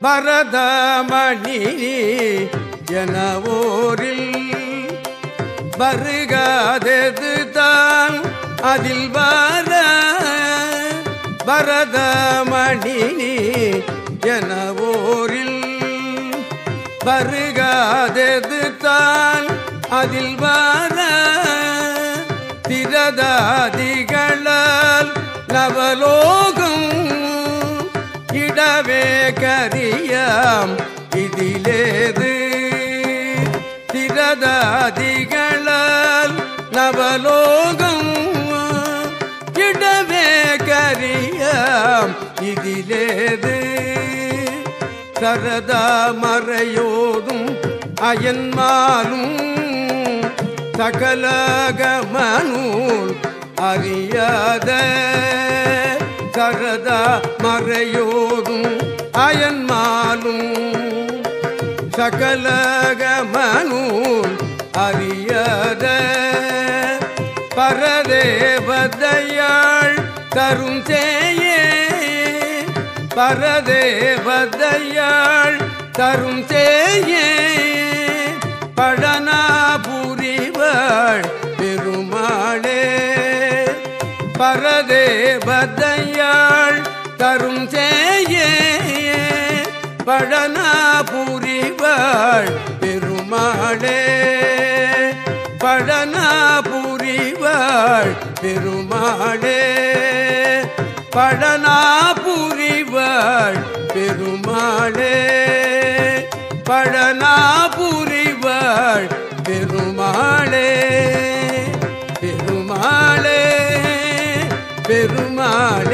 பரதமணி எனவோரில் வருகாதது தான் அதில் வர. பரதமணி எனவோரில் வருகாதது தான் அதில் வர. திரதாதிகள் இடவே கரியம். இதிலேது திரதாதிகளால் நவலோகம். இடவே கரியம். இதிலேது சரதா மறையோதும் அயன்மாலும் சகலகமனூல் அறியாத சரதா மறையோதும் அயன்மாலும் சகலகமனூல் அறியாத பரதேவதையாள் தரும் சேயே. பரதேவதையாள் தரும் சேயே. பரதேவதையாள் தரும் சேயே பழனா புரிவாள் பெருமாளே. பழனா புரிவாள் பெருமாளே. பழனா புரிவாள் பெருமாளே. பழனா புரிவாள் பெருமாளே. பெருமாளே பெருமாளே